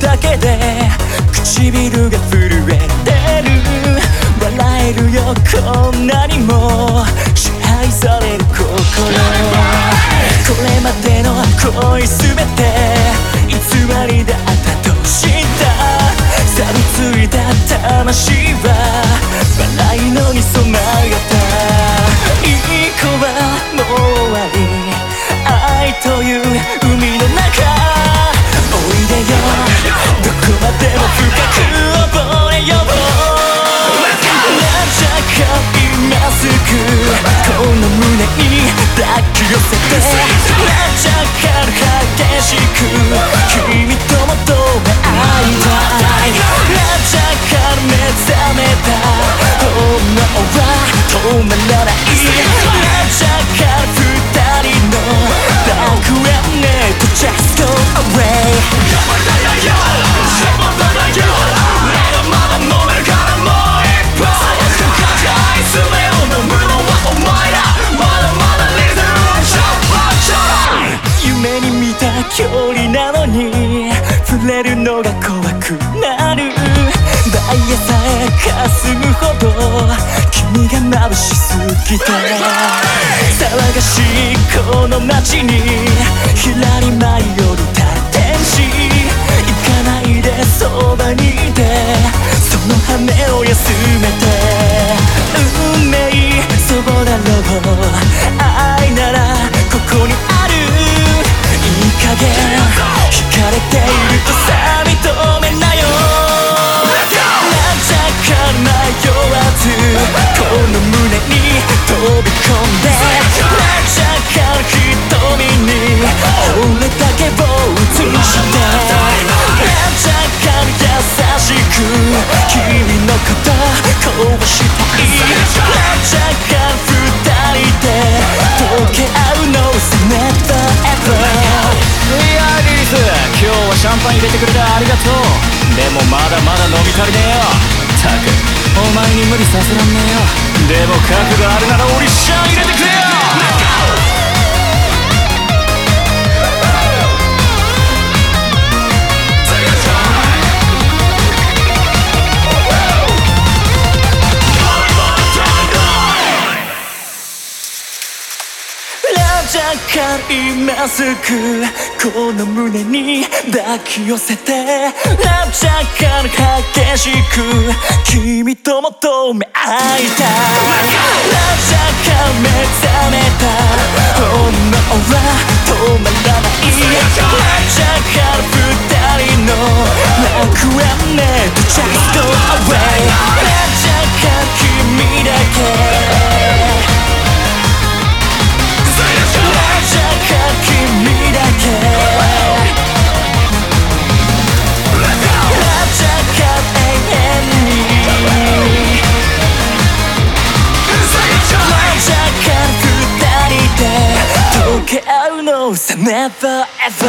だけで唇が震えてる笑えるよこんなにも。支配される心これまでの恋全て偽りだったとした。錆びついた魂。止まらないなんじゃか二人の楽園へと just go away 夢に見た距離なのに触れるのが怖くなる。ダイヤさえ霞むほど。君が眩しすぎて騒がしいこの街にひらり舞い降りた天使行かないでそばにいて。その羽を休めて。運命そうだろう。愛ならここにある。いい加減惹かれているとさ認めなよ。なんじゃか迷わず。ャンパン入れてくれてありがとう。でもまだまだ飲み足りねえよ。たくお前に無理させらんねえよ。でも覚悟あるなら俺シャン入れてくれ。ラジャか今すぐこの胸に抱き寄せて。ラブジャか激しく。君と求め合いたラブジャか目覚めた。炎は止まらない。ラブジャで溶け合うのさ Never ever